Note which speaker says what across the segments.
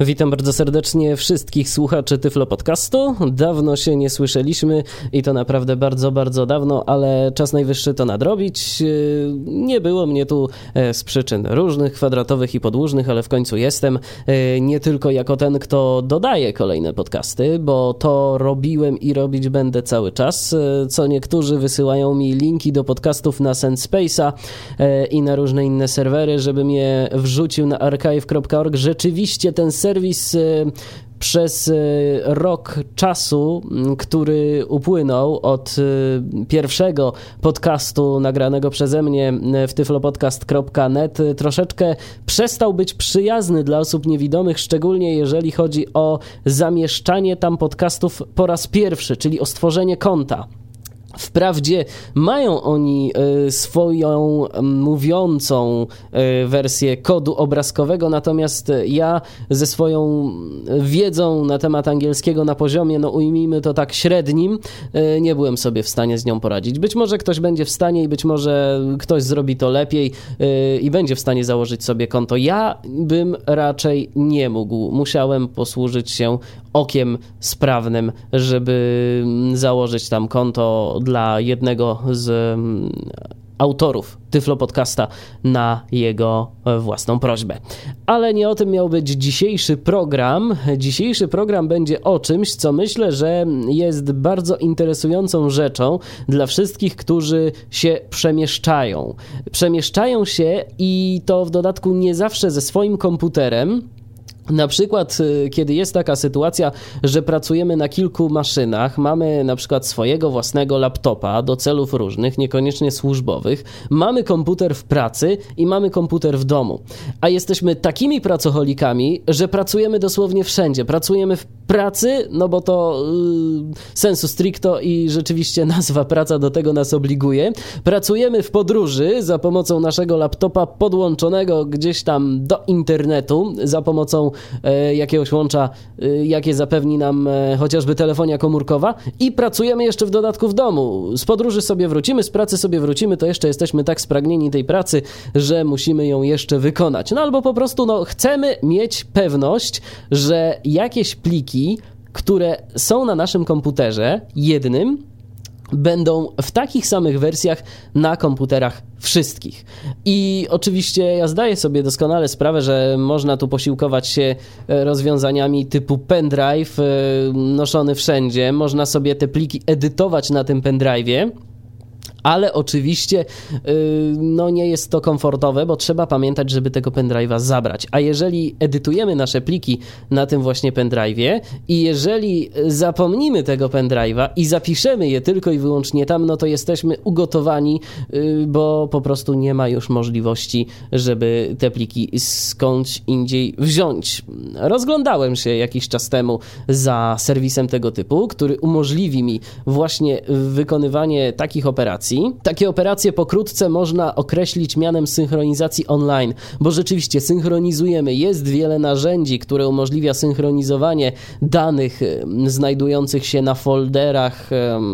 Speaker 1: Witam bardzo serdecznie wszystkich słuchaczy Tyflo Podcastu. Dawno się nie słyszeliśmy i to naprawdę bardzo, bardzo dawno, ale czas najwyższy to nadrobić. Nie było mnie tu e, z przyczyn różnych, kwadratowych i podłużnych, ale w końcu jestem. E, nie tylko jako ten, kto dodaje kolejne podcasty, bo to robiłem i robić będę cały czas. E, co niektórzy wysyłają mi linki do podcastów na SendSpace'a i na różne inne serwery, żebym je wrzucił na archive.org. Rzeczywiście ten serwer serwis y, przez y, rok czasu, który upłynął od y, pierwszego podcastu nagranego przeze mnie w tyflopodcast.net, troszeczkę przestał być przyjazny dla osób niewidomych, szczególnie jeżeli chodzi o zamieszczanie tam podcastów po raz pierwszy, czyli o stworzenie konta. Wprawdzie mają oni e, swoją mówiącą e, wersję kodu obrazkowego, natomiast ja ze swoją wiedzą na temat angielskiego na poziomie, no ujmijmy to tak średnim, e, nie byłem sobie w stanie z nią poradzić. Być może ktoś będzie w stanie i być może ktoś zrobi to lepiej i będzie w stanie założyć sobie konto. Ja bym raczej nie mógł. Musiałem posłużyć się okiem sprawnym, żeby założyć tam konto dla jednego z mm, autorów Tyflo Podcasta na jego własną prośbę. Ale nie o tym miał być dzisiejszy program. Dzisiejszy program będzie o czymś, co myślę, że jest bardzo interesującą rzeczą dla wszystkich, którzy się przemieszczają. Przemieszczają się i to w dodatku nie zawsze ze swoim komputerem, na przykład, y, kiedy jest taka sytuacja, że pracujemy na kilku maszynach, mamy na przykład swojego własnego laptopa do celów różnych, niekoniecznie służbowych, mamy komputer w pracy i mamy komputer w domu, a jesteśmy takimi pracocholikami, że pracujemy dosłownie wszędzie. Pracujemy w pracy, no bo to yy, sensu stricto i rzeczywiście nazwa praca do tego nas obliguje. Pracujemy w podróży za pomocą naszego laptopa podłączonego gdzieś tam do internetu, za pomocą jakiegoś łącza, e, jakie zapewni nam e, chociażby telefonia komórkowa i pracujemy jeszcze w dodatku w domu. Z podróży sobie wrócimy, z pracy sobie wrócimy, to jeszcze jesteśmy tak spragnieni tej pracy, że musimy ją jeszcze wykonać. No albo po prostu no, chcemy mieć pewność, że jakieś pliki, które są na naszym komputerze jednym, będą w takich samych wersjach na komputerach wszystkich. I oczywiście ja zdaję sobie doskonale sprawę, że można tu posiłkować się e, rozwiązaniami typu pendrive e, noszony wszędzie. Można sobie te pliki edytować na tym pendrive'ie ale oczywiście y, no nie jest to komfortowe, bo trzeba pamiętać, żeby tego pendrive'a zabrać. A jeżeli edytujemy nasze pliki na tym właśnie pendrive'ie i jeżeli zapomnimy tego pendrive'a i zapiszemy je tylko i wyłącznie tam, no to jesteśmy ugotowani, y, bo po prostu nie ma już możliwości, żeby te pliki skądś indziej wziąć. Rozglądałem się jakiś czas temu za serwisem tego typu, który umożliwi mi właśnie wykonywanie takich operacji, takie operacje pokrótce można określić mianem synchronizacji online, bo rzeczywiście synchronizujemy. Jest wiele narzędzi, które umożliwia synchronizowanie danych znajdujących się na folderach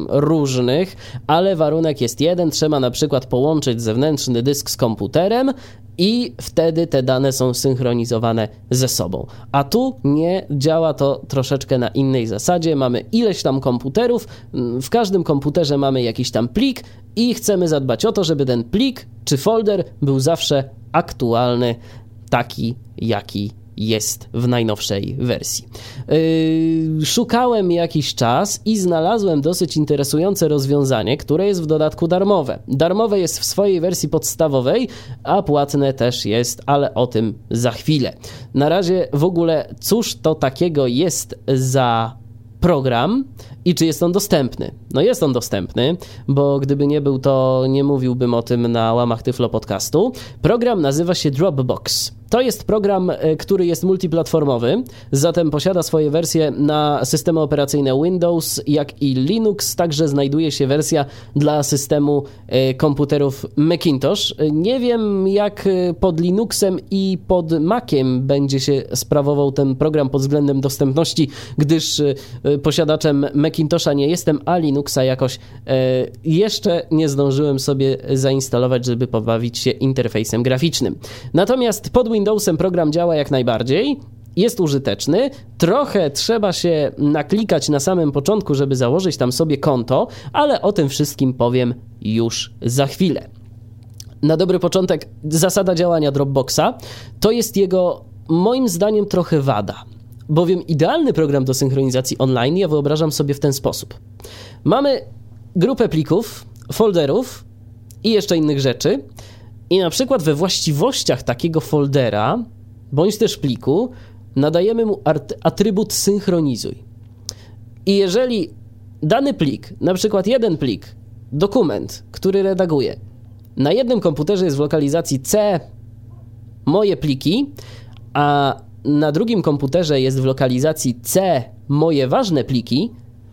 Speaker 1: różnych, ale warunek jest jeden: trzeba na przykład połączyć zewnętrzny dysk z komputerem, i wtedy te dane są synchronizowane ze sobą. A tu nie działa to troszeczkę na innej zasadzie. Mamy ileś tam komputerów, w każdym komputerze mamy jakiś tam plik i chcemy zadbać o to, żeby ten plik czy folder był zawsze aktualny, taki jaki jest w najnowszej wersji. Yy, szukałem jakiś czas i znalazłem dosyć interesujące rozwiązanie, które jest w dodatku darmowe. Darmowe jest w swojej wersji podstawowej, a płatne też jest, ale o tym za chwilę. Na razie w ogóle cóż to takiego jest za program i czy jest on dostępny. No jest on dostępny, bo gdyby nie był, to nie mówiłbym o tym na łamach Tyflo Podcastu. Program nazywa się Dropbox. To jest program, e, który jest multiplatformowy, zatem posiada swoje wersje na systemy operacyjne Windows, jak i Linux. Także znajduje się wersja dla systemu e, komputerów Macintosh. Nie wiem, jak e, pod Linuxem i pod Maciem będzie się sprawował ten program pod względem dostępności, gdyż posiadaczem Macintosha nie jestem, a Linuxa jakoś jeszcze nie zdążyłem sobie zainstalować, żeby pobawić się interfejsem graficznym. Natomiast pod Windows Windowsem program działa jak najbardziej. jest użyteczny. Trochę trzeba się naklikać na samym początku, żeby założyć tam sobie konto, ale o tym wszystkim powiem już za chwilę. Na dobry początek, zasada działania Dropboxa to jest jego, moim zdaniem, trochę wada. Bowiem idealny program do synchronizacji online ja wyobrażam sobie w ten sposób. Mamy grupę plików, folderów i jeszcze innych rzeczy. I na przykład we właściwościach takiego foldera bądź też pliku nadajemy mu atrybut synchronizuj. I jeżeli dany plik, na przykład jeden plik, dokument, który redaguję, na jednym komputerze jest w lokalizacji C moje pliki, a na drugim komputerze jest w lokalizacji C moje ważne pliki,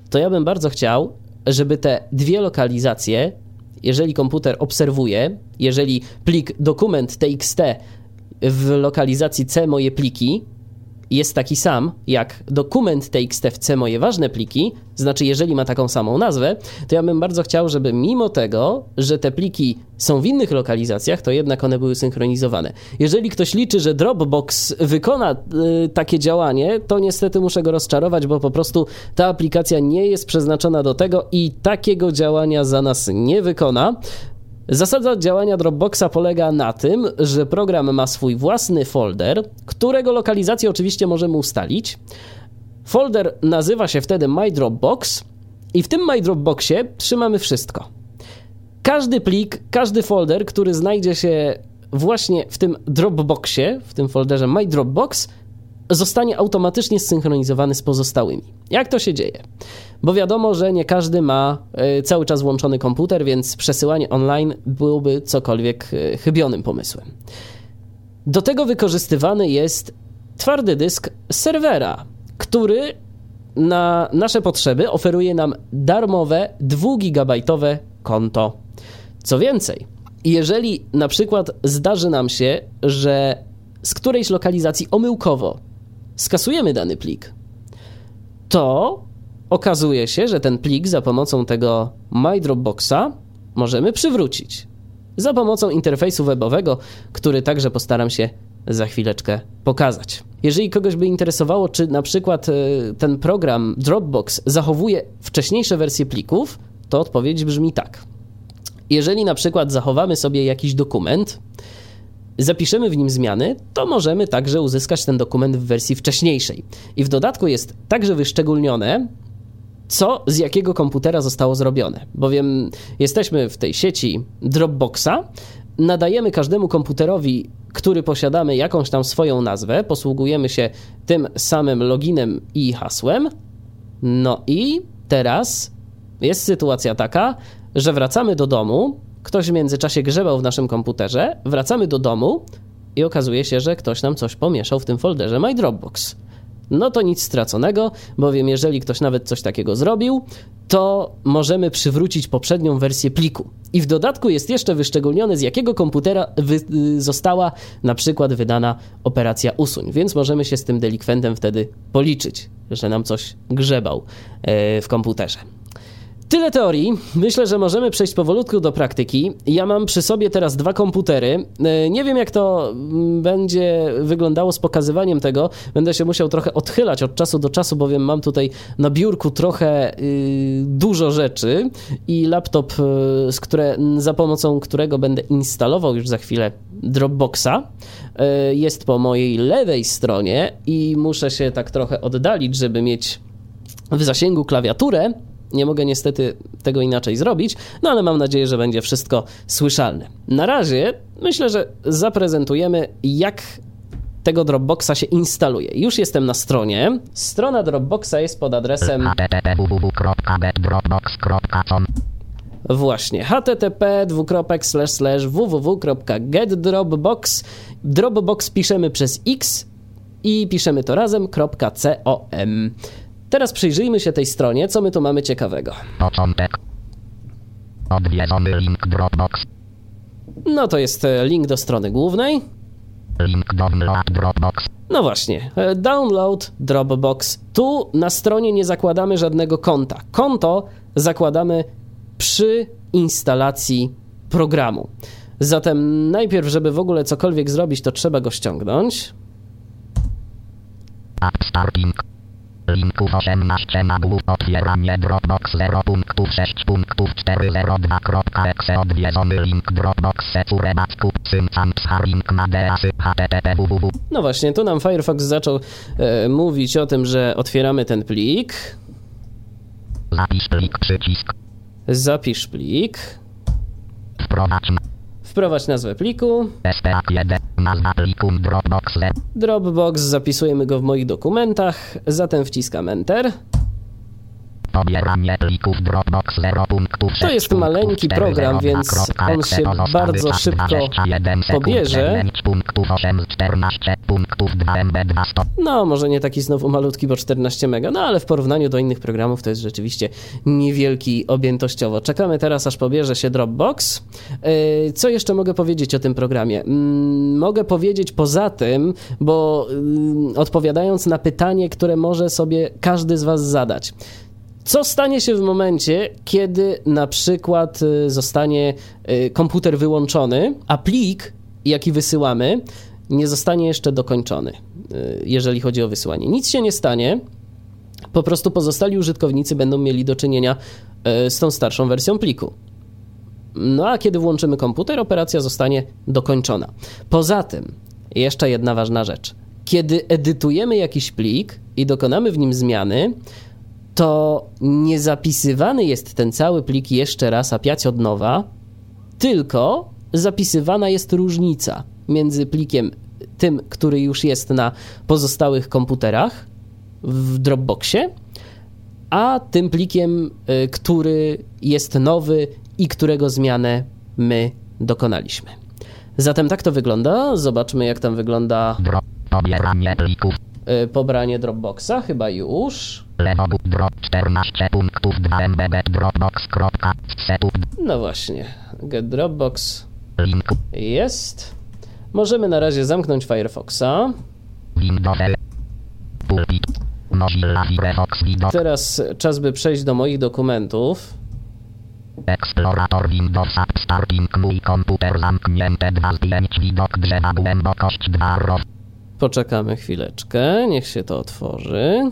Speaker 1: to ja bym bardzo chciał, żeby te dwie lokalizacje, jeżeli komputer obserwuje, jeżeli plik dokument txt w lokalizacji C moje pliki jest taki sam jak dokument txt w C moje ważne pliki, znaczy jeżeli ma taką samą nazwę, to ja bym bardzo chciał, żeby mimo tego, że te pliki są w innych lokalizacjach, to jednak one były synchronizowane. Jeżeli ktoś liczy, że Dropbox wykona y, takie działanie, to niestety muszę go rozczarować, bo po prostu ta aplikacja nie jest przeznaczona do tego i takiego działania za nas nie wykona. Zasada działania Dropboxa polega na tym, że program ma swój własny folder, którego lokalizację oczywiście możemy ustalić. Folder nazywa się wtedy My Dropbox i w tym My Dropboxie trzymamy wszystko. Każdy plik, każdy folder, który znajdzie się właśnie w tym Dropboxie, w tym folderze My Dropbox, zostanie automatycznie zsynchronizowany z pozostałymi. Jak to się dzieje? Bo wiadomo, że nie każdy ma e, cały czas włączony komputer, więc przesyłanie online byłoby cokolwiek e, chybionym pomysłem. Do tego wykorzystywany jest twardy dysk serwera, który na nasze potrzeby oferuje nam darmowe 2-gigabajtowe konto. Co więcej, jeżeli na przykład zdarzy nam się, że z którejś lokalizacji omyłkowo skasujemy dany plik, to okazuje się, że ten plik za pomocą tego My Dropboxa możemy przywrócić. Za pomocą interfejsu webowego, który także postaram się za chwileczkę pokazać. Jeżeli kogoś by interesowało, czy na przykład e, ten program Dropbox zachowuje wcześniejsze wersje plików, to odpowiedź brzmi tak. Jeżeli na przykład zachowamy sobie jakiś dokument, zapiszemy w nim zmiany, to możemy także uzyskać ten dokument w wersji wcześniejszej. I w dodatku jest także wyszczególnione, co z jakiego komputera zostało zrobione. Bowiem jesteśmy w tej sieci Dropboxa, nadajemy każdemu komputerowi, który posiadamy jakąś tam swoją nazwę, posługujemy się tym samym loginem i hasłem. No i teraz jest sytuacja taka, że wracamy do domu, ktoś w międzyczasie grzebał w naszym komputerze, wracamy do domu i okazuje się, że ktoś nam coś pomieszał w tym folderze My Dropbox. No to nic straconego, bowiem jeżeli ktoś nawet coś takiego zrobił, to możemy przywrócić poprzednią wersję pliku. I w dodatku jest jeszcze wyszczególnione, z jakiego komputera wy- została na przykład wydana operacja usuń, więc możemy się z tym delikwentem wtedy policzyć, że nam coś grzebał e, w komputerze. Tyle teorii. Myślę, że możemy przejść powolutku do praktyki. Ja mam przy sobie teraz dwa komputery. E, nie wiem, jak to mm, będzie wyglądało z pokazywaniem tego. Będę się musiał trochę odchylać od czasu do czasu, bowiem mam tutaj na biurku trochę yy, dużo rzeczy i laptop, yy, z które, za pomocą którego będę instalował już za chwilę Dropboxa, yy, jest po mojej lewej stronie i muszę się tak trochę oddalić, żeby mieć w zasięgu klawiaturę. Nie mogę niestety tego inaczej zrobić, no ale mam nadzieję, że będzie wszystko słyszalne. Na razie myślę, że zaprezentujemy, jak tego Dropboxa się instaluje. Już jestem na stronie. Strona Dropboxa jest pod adresem Właśnie, http www.getdropbox Dropbox piszemy przez x i piszemy to razem .com. Teraz przyjrzyjmy się tej stronie, co my tu mamy ciekawego. Początek. Odwiedzony link Dropbox. No to jest e, link do strony głównej. Link download Dropbox. No właśnie, e, download Dropbox. Tu na stronie nie zakładamy żadnego konta. Konto zakładamy przy instalacji programu. Zatem najpierw, żeby w ogóle cokolwiek zrobić, to trzeba go ściągnąć.
Speaker 2: starting. Linków 18 nagłów otwieranie Dropbox 0 punktów 6 punktów 402.exe odwiedzony link Dropbox madeasy http www.
Speaker 1: No właśnie, tu nam Firefox zaczął e, mówić o tym, że otwieramy ten plik.
Speaker 2: Zapisz plik przycisk.
Speaker 1: Zapisz plik.
Speaker 2: Wprowadź
Speaker 1: Wprowadź nazwę pliku.
Speaker 2: SPA1 nazwa pliku Dropbox 0.
Speaker 1: Dropbox, zapisujemy go w moich dokumentach, zatem wciskam Enter.
Speaker 2: Pobieranie plików Dropbox 0 punktów
Speaker 1: To jest maleńki program, więc on się bardzo szybko pobierze.
Speaker 2: punktów 8 14 punktów 2 MB 200.
Speaker 1: No, może nie taki znowu malutki, bo 14 mega, no ale w porównaniu do innych programów to jest rzeczywiście niewielki objętościowo. Czekamy teraz, aż pobierze się Dropbox. Yy, Co jeszcze mogę powiedzieć o tym programie? Mm, Mogę powiedzieć poza tym, bo yy, odpowiadając na pytanie, które może sobie każdy z Was zadać. Co stanie się w momencie, kiedy na przykład y, zostanie y, komputer wyłączony, a plik, jaki wysyłamy, nie zostanie jeszcze dokończony, y, jeżeli chodzi o wysyłanie? Nic się nie stanie. Po prostu pozostali użytkownicy będą mieli do czynienia z tą starszą wersją pliku. No a kiedy włączymy komputer, operacja zostanie dokończona. Poza tym, jeszcze jedna ważna rzecz. Kiedy edytujemy jakiś plik i dokonamy w nim zmiany, to nie zapisywany jest ten cały plik jeszcze raz, a piać od nowa, tylko zapisywana jest różnica między plikiem tym, który już jest na pozostałych komputerach w Dropboxie, a tym plikiem, y, który jest nowy i którego zmianę my dokonaliśmy. Zatem tak to wygląda. Zobaczmy, jak tam wygląda.
Speaker 2: Pobieranie plików.
Speaker 1: Y, pobranie Dropboxa. Chyba już.
Speaker 2: Lewo drop 14 punktów 2 MB Dropbox.setup
Speaker 1: No właśnie. Get Dropbox
Speaker 2: link
Speaker 1: jest. Możemy na razie zamknąć Firefoxa.
Speaker 2: Windows L. Pulpit. Mozilla Firefox Widok.
Speaker 1: Teraz czas, by przejść do moich dokumentów.
Speaker 2: Explorator Windows App Starting mój komputer zamknięte 2 zdjęć widok drzewa głębokość 2 row.
Speaker 1: Poczekamy chwileczkę, niech się to otworzy.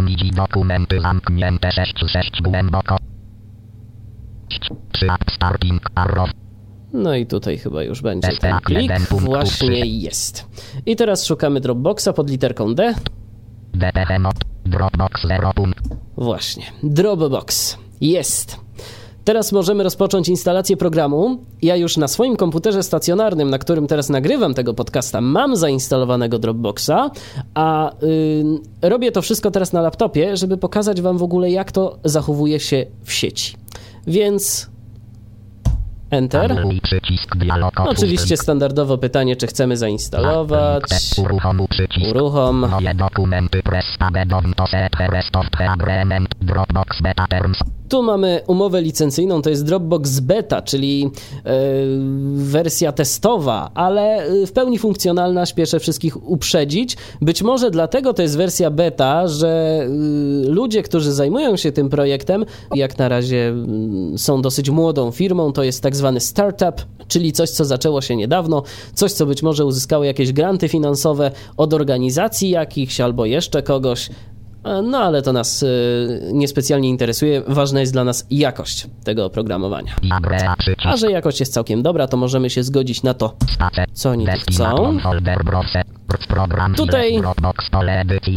Speaker 2: Widzi dokumenty zamknięte 6 6 głęboko. 3 App Starting Arrow.
Speaker 1: No i tutaj chyba już będzie ten plik. Właśnie jest. I teraz szukamy Dropboxa pod literką D.
Speaker 2: Dropbox 0 punkt.
Speaker 1: Właśnie. Dropbox. Jest. Teraz możemy rozpocząć instalację programu. Ja już na swoim komputerze stacjonarnym, na którym teraz nagrywam tego podcasta, mam zainstalowanego Dropboxa, a y, robię to wszystko teraz na laptopie, żeby pokazać Wam w ogóle, jak to zachowuje się w sieci. Więc Enter. Oczywiście standardowo pytanie, czy chcemy zainstalować.
Speaker 2: Przycisk.
Speaker 1: Uruchom.
Speaker 2: Dokumenty. Dropbox beta terms.
Speaker 1: Tu mamy umowę licencyjną, to jest Dropbox Beta, czyli e, wersja testowa, ale e, w pełni funkcjonalna, śpieszę wszystkich uprzedzić. Być może dlatego to jest wersja beta, że e, ludzie, którzy zajmują się tym projektem, jak na razie mm, są dosyć młodą firmą, to jest tak zwany startup, czyli coś, co zaczęło się niedawno, coś, co być może uzyskało jakieś granty finansowe od organizacji jakichś albo jeszcze kogoś. E, No ale to nas y, niespecjalnie interesuje. Ważna jest dla nas jakość tego oprogramowania. A że jakość jest całkiem dobra, to możemy się zgodzić na to, co oni chcą. Tutaj-.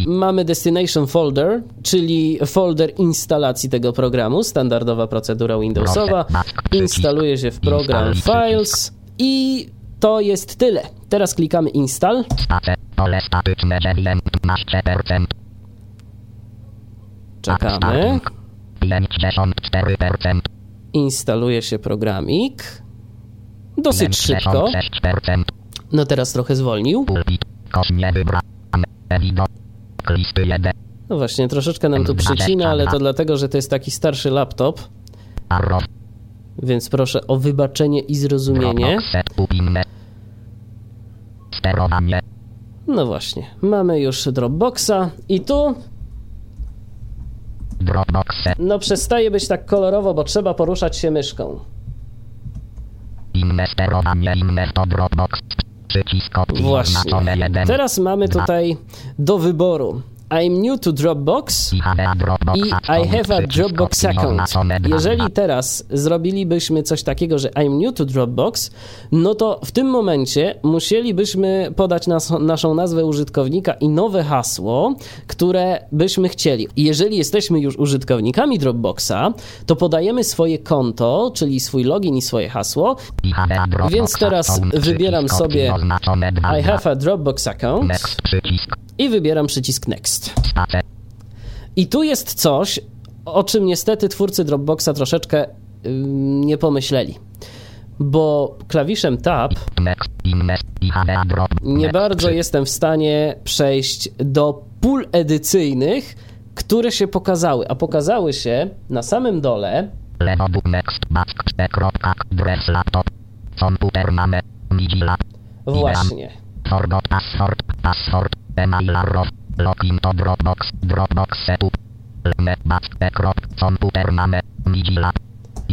Speaker 1: Mamy Destination Folder, czyli folder instalacji tego programu, standardowa procedura Windowsowa. Instaluje się w program Files i to jest tyle. Teraz klikamy Install.
Speaker 2: Pole statyczne 19%.
Speaker 1: Czekamy.
Speaker 2: 54%.
Speaker 1: Instaluje się programik. Dosyć szybko.
Speaker 2: 66%.
Speaker 1: No teraz trochę zwolnił.
Speaker 2: Pulpit. Kosz nie wybrane. Widok. Listy 1.
Speaker 1: No właśnie, troszeczkę nam tu przycina, ale to dlatego, że to jest taki starszy laptop, więc proszę o wybaczenie i zrozumienie.
Speaker 2: Sterowanie.
Speaker 1: No właśnie, mamy już Dropboxa i tu no przestaje być tak kolorowo, bo trzeba poruszać się myszką.
Speaker 2: Inne sterowanie. Inne to Dropbox. Przycisk
Speaker 1: Właśnie.
Speaker 2: oznaczone 1.
Speaker 1: Teraz mamy tutaj do wyboru I'm new to Dropbox
Speaker 2: I
Speaker 1: i have a Dropbox account.
Speaker 2: oznaczone 2.
Speaker 1: Jeżeli teraz zrobilibyśmy coś takiego, że I'm new to Dropbox, no to w tym momencie musielibyśmy podać nas, naszą nazwę użytkownika i nowe hasło, które byśmy chcieli. Jeżeli jesteśmy już użytkownikami Dropboxa, to podajemy swoje konto, czyli swój login i swoje hasło. Więc teraz wybieram sobie
Speaker 2: oznaczone 2.
Speaker 1: I have a Dropbox account. I wybieram przycisk Next. I tu jest coś, o czym niestety twórcy Dropboxa troszeczkę ym, nie pomyśleli. Bo klawiszem Tab nie bardzo jestem w stanie przejść do pól edycyjnych, które się pokazały. A pokazały się na samym dole właśnie.
Speaker 2: Forgot password. Password. Email arrow. Login to Dropbox. Dropbox setup.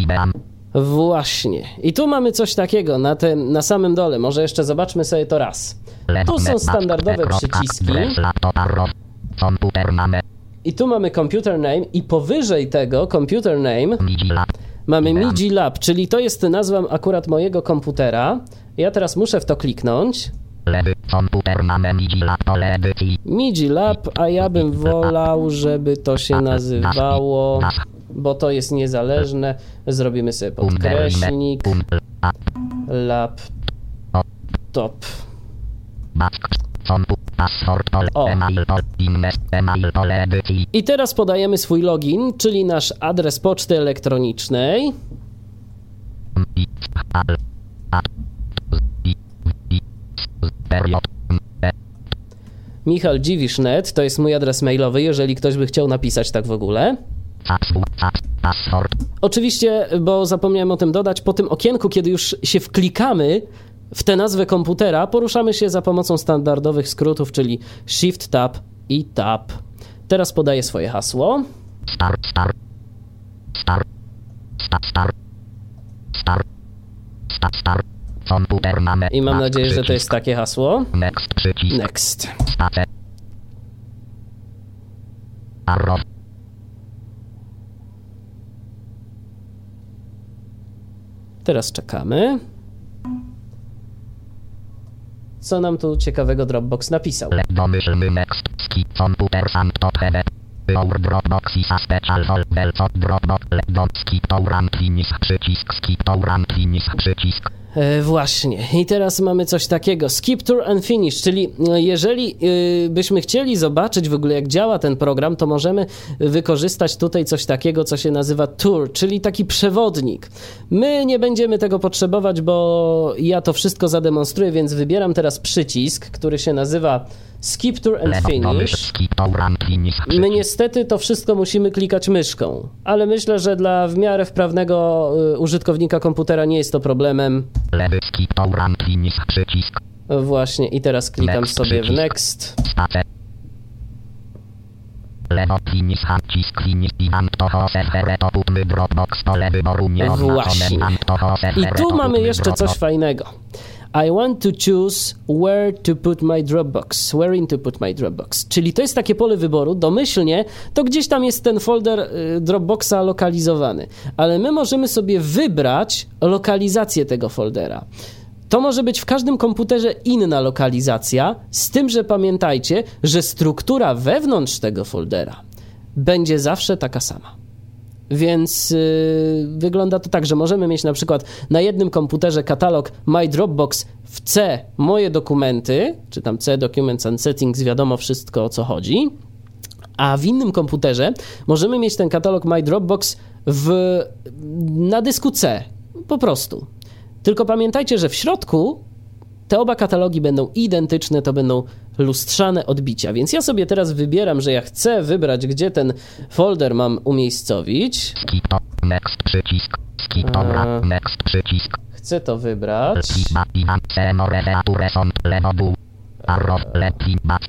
Speaker 2: E.
Speaker 1: Właśnie. I tu mamy coś takiego na, tym, na samym dole. Może jeszcze zobaczmy sobie to raz. Tu są standardowe
Speaker 2: E.
Speaker 1: Przyciski. I tu mamy computer name i powyżej tego computer name. Mamy MIDI Lab, czyli to jest nazwa akurat mojego komputera. Ja teraz muszę w to kliknąć.
Speaker 2: Lewy. Komputer mamy. Lab. Pole edycji.
Speaker 1: MIDI Lab, a ja bym wolał, żeby to się nazywało, bo to jest niezależne. Zrobimy sobie.
Speaker 2: Um. Back. Kompu. Password. Pole.
Speaker 1: O. I teraz podajemy swój login, czyli nasz adres poczty elektronicznej. Michał Dziwisz.net to jest mój adres mailowy, jeżeli ktoś by chciał napisać tak w ogóle. Oczywiście, bo zapomniałem o tym dodać, po tym okienku, kiedy już się wklikamy w tę nazwę komputera, poruszamy się za pomocą standardowych skrótów, czyli Shift, Tab i Tab. Teraz podaję swoje hasło.
Speaker 2: Star. Komputer mamy.
Speaker 1: I mam nadzieję, że to jest takie hasło.
Speaker 2: Next przycisk.
Speaker 1: Next.
Speaker 2: Spacer. Arrow.
Speaker 1: Teraz czekamy. Co nam tu ciekawego Dropbox napisał?
Speaker 2: Domyślny next. Ski. Komputer sam top. Our Dropbox is a special folder co Dropbox. Le dom. Skip to run finish. Przycisk. Skip to run finish. Przycisk.
Speaker 1: E, właśnie. I teraz mamy coś takiego. Skip tour and finish, czyli e, jeżeli e, byśmy chcieli zobaczyć w ogóle jak działa ten program, to możemy wykorzystać tutaj coś takiego, co się nazywa tour, czyli taki przewodnik. My nie będziemy tego potrzebować, bo ja to wszystko zademonstruję, więc wybieram teraz przycisk, który się nazywa skip tour and finish.
Speaker 2: To.
Speaker 1: My niestety to wszystko musimy klikać myszką, ale myślę, że dla w miarę wprawnego y, użytkownika komputera nie jest to problemem.
Speaker 2: Lewy. Skip to run finish. Przycisk.
Speaker 1: Właśnie i teraz klikam
Speaker 2: Next
Speaker 1: sobie w next.
Speaker 2: Spacer. Lewo finish finish i to to putny Dropbox wyboru nie
Speaker 1: Właśnie.
Speaker 2: to
Speaker 1: I tu
Speaker 2: to
Speaker 1: mamy jeszcze coś fajnego. I want to choose where to put my Dropbox. Where in to put my Dropbox. Czyli to jest takie pole wyboru. Domyślnie to gdzieś tam jest ten folder y, Dropboxa lokalizowany. Ale my możemy sobie wybrać lokalizację tego foldera. To może być w każdym komputerze inna lokalizacja, z tym, że pamiętajcie, że struktura wewnątrz tego foldera będzie zawsze taka sama. Więc yy, wygląda to tak, że możemy mieć na przykład na jednym komputerze katalog My Dropbox w C moje dokumenty, czy tam C Documents and Settings, wiadomo wszystko o co chodzi. A w innym komputerze możemy mieć ten katalog My Dropbox w, na dysku C, po prostu. Tylko pamiętajcie, że w środku te oba katalogi będą identyczne, to będą lustrzane odbicia. Więc ja sobie teraz wybieram, że ja chcę wybrać, gdzie ten folder mam umiejscowić.
Speaker 2: Skip next przycisk. Skip to
Speaker 1: A.
Speaker 2: run next przycisk.
Speaker 1: Chcę to wybrać.
Speaker 2: Arrow back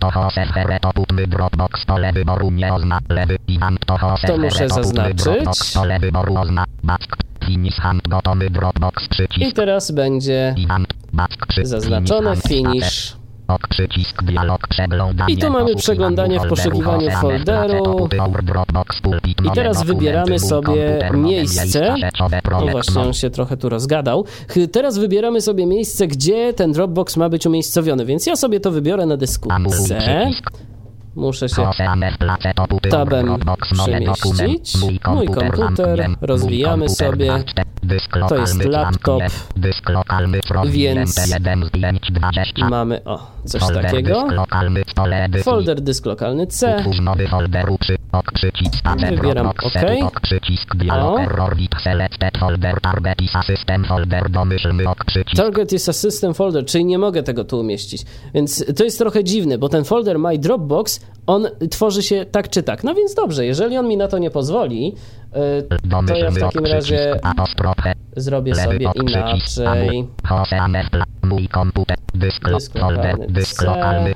Speaker 2: to serwer to putny Dropbox pole wyboru nie ozna. Lewy i hand to serwer
Speaker 1: muszę
Speaker 2: to putny
Speaker 1: zaznaczyć.
Speaker 2: Dropbox pole wyboru ozna. Back. Finish hand gotowy Dropbox
Speaker 1: I
Speaker 2: przycisk.
Speaker 1: teraz będzie zaznaczone
Speaker 2: finish.
Speaker 1: I tu mamy przeglądanie w poszukiwaniu folderu. I teraz wybieramy sobie miejsce. No właśnie, on się trochę tu rozgadał. Teraz wybieramy sobie miejsce, gdzie ten Dropbox ma być umiejscowiony, więc ja sobie to wybiorę na dysku C. Muszę się tabem przemieścić. Mój komputer, rozwijamy sobie. To jest laptop, więc mamy o, coś takiego. Folder dysk lokalny C.
Speaker 2: Utwórz nowy przy ok przycisk
Speaker 1: Wybieram OK.
Speaker 2: ok przycisk dialog
Speaker 1: O.
Speaker 2: error bit selected folder target is system folder domyślny ok przycisk
Speaker 1: Target is a system folder, czyli nie mogę tego tu umieścić. Więc to jest trochę dziwne, bo ten folder My Dropbox, on tworzy się tak czy tak. No więc dobrze, jeżeli on mi na to nie pozwoli, to ja w takim razie zrobię sobie inaczej.
Speaker 2: Mój komputer dysk, folder dysk lokalny.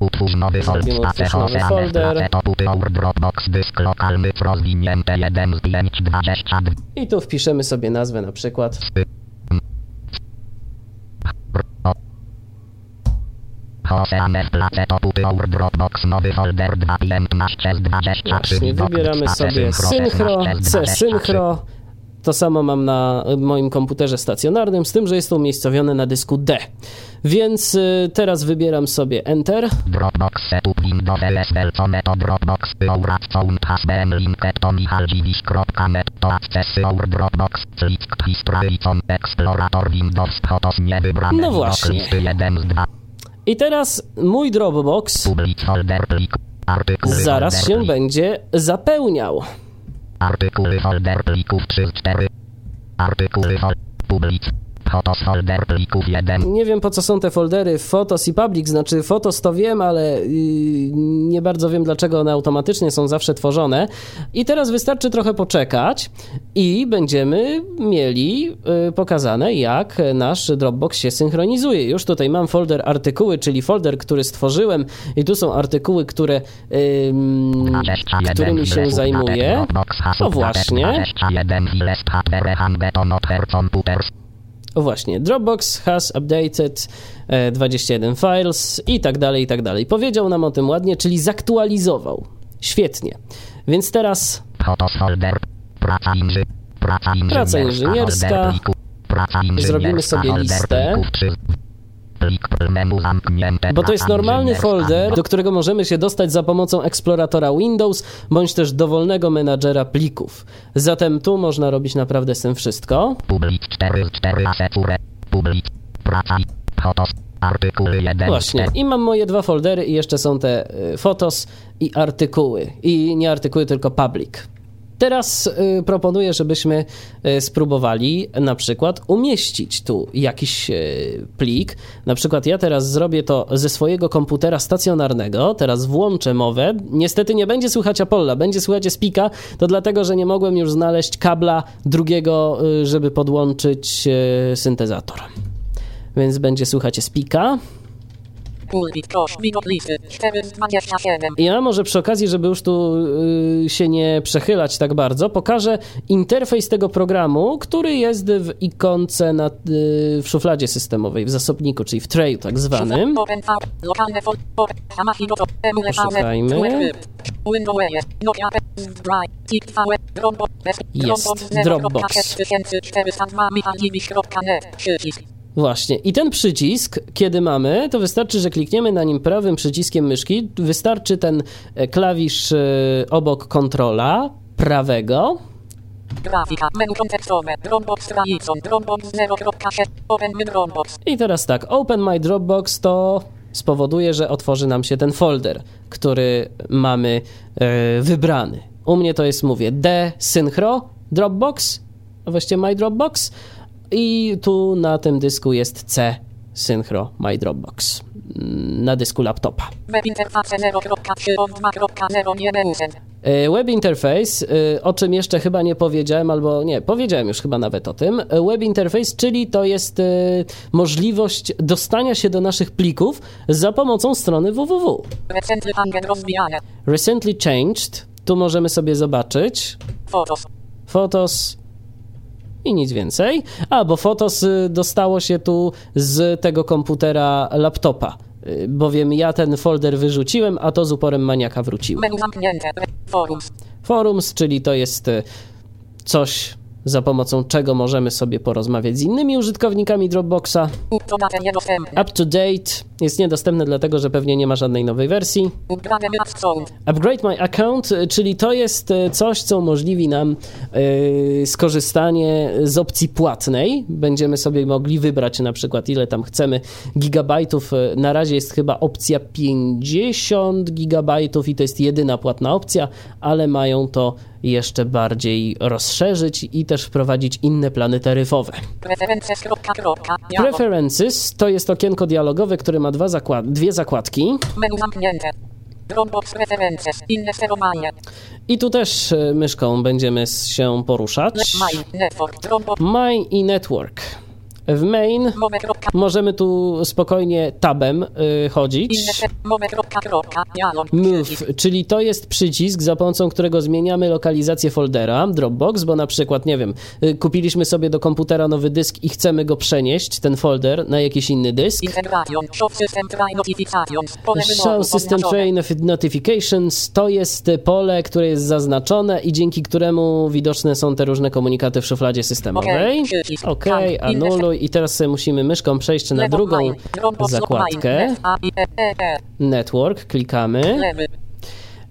Speaker 2: Utwórz nowy folder. Dropbox dysk lokalny rozwinięte 1 z 5 22
Speaker 1: I tu wpiszemy sobie nazwę na przykład
Speaker 2: Hoseaner place to Our Dropbox nowy folder 2 15 z 23
Speaker 1: Właśnie, wybieramy sobie Synchro, C Synchro. To samo mam na moim komputerze stacjonarnym, z tym, że jest to umiejscowione na dysku D. Więc y, teraz wybieram sobie Enter.
Speaker 2: Dropbox setup Windows LSL co to Dropbox Aurat Sound HSBM linked to michaldziwisz.net to Our Dropbox Click history on Explorator Windows Photos niewybrane
Speaker 1: No właśnie.
Speaker 2: Listy 1 z 2
Speaker 1: I teraz mój Dropbox zaraz się będzie zapełniał.
Speaker 2: Artykuły folder plików 3 4 Artykuły Folder plików 1
Speaker 1: Nie wiem po co są te foldery Photos i Public, znaczy Photos to wiem, ale yy, nie bardzo wiem dlaczego one automatycznie są zawsze tworzone. I teraz wystarczy trochę poczekać i będziemy mieli yy, pokazane jak nasz Dropbox się synchronizuje. Już tutaj mam folder artykuły, czyli folder, który stworzyłem i tu są artykuły, które, yy, którymi się zajmuję. O właśnie. O właśnie, Dropbox has updated e, 21 files i tak dalej, i tak dalej. Powiedział nam o tym ładnie, czyli zaktualizował. Świetnie. Więc teraz
Speaker 2: Praca, inży, praca inżynierska.
Speaker 1: Praca inżynierska. Zrobimy sobie listę.
Speaker 2: plików
Speaker 1: Bo to jest normalny folder, do którego możemy się dostać za pomocą eksploratora Windows, bądź też dowolnego menadżera plików. Zatem tu można robić naprawdę z tym wszystko.
Speaker 2: Public 4 4 asecure. Public. Praca. Fotos. Artykuły 1
Speaker 1: Właśnie. I mam moje dwa foldery i jeszcze są te y, fotos i artykuły. I nie artykuły, tylko public. Teraz y, proponuję, żebyśmy y, spróbowali na przykład umieścić tu jakiś y, plik. Na przykład ja teraz zrobię to ze swojego komputera stacjonarnego. Teraz włączę mowę. Niestety nie będzie słychać Apolla, będzie słychać Spika. To dlatego, że nie mogłem już znaleźć kabla drugiego, żeby podłączyć syntezator. Więc będzie słychać Spika. Ja może przy okazji, żeby już tu y, się nie przechylać tak bardzo, pokażę interfejs tego programu, który jest w ikonce na, y, w szufladzie systemowej, w zasobniku, czyli w trayu tak zwanym. Poszukajmy. Jest, Dropbox.
Speaker 3: 1402 michaldziwisz.net, przycisk.
Speaker 1: Właśnie. I ten przycisk, kiedy mamy, to wystarczy, że klikniemy na nim prawym przyciskiem myszki. Wystarczy ten e, klawisz e, obok kontrola prawego.
Speaker 3: Grafika, menu kontekstowe, Dropbox stranicą, Dropbox 0.7, Open my Dropbox.
Speaker 1: I teraz tak, Open My Dropbox to spowoduje, że otworzy nam się ten folder, który mamy e, wybrany. U mnie to jest, mówię, D Synchro Dropbox, a właściwie My Dropbox i tu na tym dysku jest C Synchro My Dropbox mm, na dysku laptopa.
Speaker 3: Web interface 0.3 od 2.0 nie neusen.
Speaker 1: E, Web Interface, e, o czym jeszcze chyba nie powiedziałem, albo nie, powiedziałem już chyba nawet o tym. E, Web Interface, czyli to jest możliwość dostania się do naszych plików za pomocą strony www.
Speaker 3: Recently
Speaker 1: changed, tu możemy sobie zobaczyć.
Speaker 3: Fotos.
Speaker 1: Fotos i nic więcej. A, bo Fotos y, dostało się tu z tego komputera laptopa. Y, Bowiem ja ten folder wyrzuciłem, a to z uporem maniaka wróciło.
Speaker 3: Forums.
Speaker 1: Forums, czyli to jest y, coś, za pomocą czego możemy sobie porozmawiać z innymi użytkownikami Dropboxa. Up to date jest niedostępne, dlatego że pewnie nie ma żadnej nowej wersji.
Speaker 3: Upgrade
Speaker 1: My Account, y, czyli to jest y, coś, co umożliwi nam y, skorzystanie z opcji płatnej. Będziemy sobie mogli wybrać na przykład ile tam chcemy gigabajtów. Y, Na razie jest chyba opcja 50 gigabajtów i to jest jedyna płatna opcja, ale mają to jeszcze bardziej rozszerzyć i też wprowadzić inne plany taryfowe.
Speaker 3: Preferences. Kropka, kropka. Dialog.
Speaker 1: Preferences to jest okienko dialogowe, które ma dwa zakład- dwie zakładki.
Speaker 3: Menu zamknięte. Dropbox Preferences. Inne sterowanie.
Speaker 1: I tu też y, myszką będziemy się poruszać.
Speaker 3: My Network.
Speaker 1: My i Network. W main możemy tu spokojnie tabem y, chodzić. Move, czyli to jest przycisk, za pomocą którego zmieniamy lokalizację foldera Dropbox, bo na przykład, nie wiem, y, kupiliśmy sobie do komputera nowy dysk i chcemy go przenieść, ten folder, na jakiś inny dysk.
Speaker 3: Show System.
Speaker 1: Train Notifications to jest pole, które jest zaznaczone i dzięki któremu widoczne są te różne komunikaty w szufladzie systemowej. OK, anuluj i teraz musimy myszką przejść na drugą zakładkę. Network, klikamy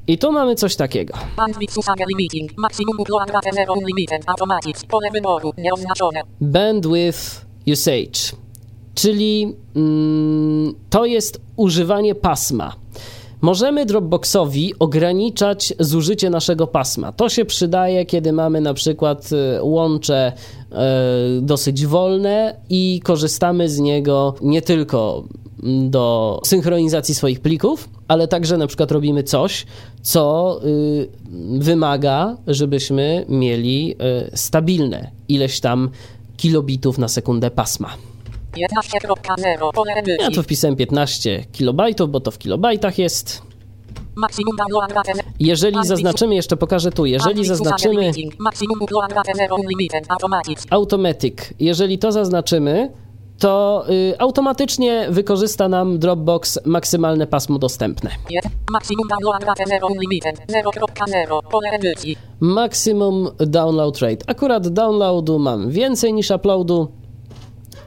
Speaker 1: i tu mamy coś takiego.
Speaker 3: Bandwidth usage,
Speaker 1: czyli mm, to jest używanie pasma. Możemy Dropboxowi ograniczać zużycie naszego pasma. To się przydaje, kiedy mamy na przykład e, łącze e, dosyć wolne i korzystamy z niego nie tylko mm, do synchronizacji swoich plików, ale także na przykład robimy coś, co y, wymaga, żebyśmy mieli y, stabilne ileś tam kilobitów na sekundę pasma.
Speaker 3: 11.0. Pole
Speaker 1: Ja tu wpisałem 15 kilobajtów, bo to w kilobajtach jest. Jeżeli zaznaczymy, jeszcze pokażę tu, jeżeli zaznaczymy.
Speaker 3: Automatic.
Speaker 1: Jeżeli to zaznaczymy, to y, automatycznie wykorzysta nam Dropbox maksymalne pasmo dostępne.
Speaker 3: Jest. Maximum download rate zero unlimited. 0.0. Pole edycji.
Speaker 1: Maximum download rate. Akurat downloadu mam więcej niż uploadu,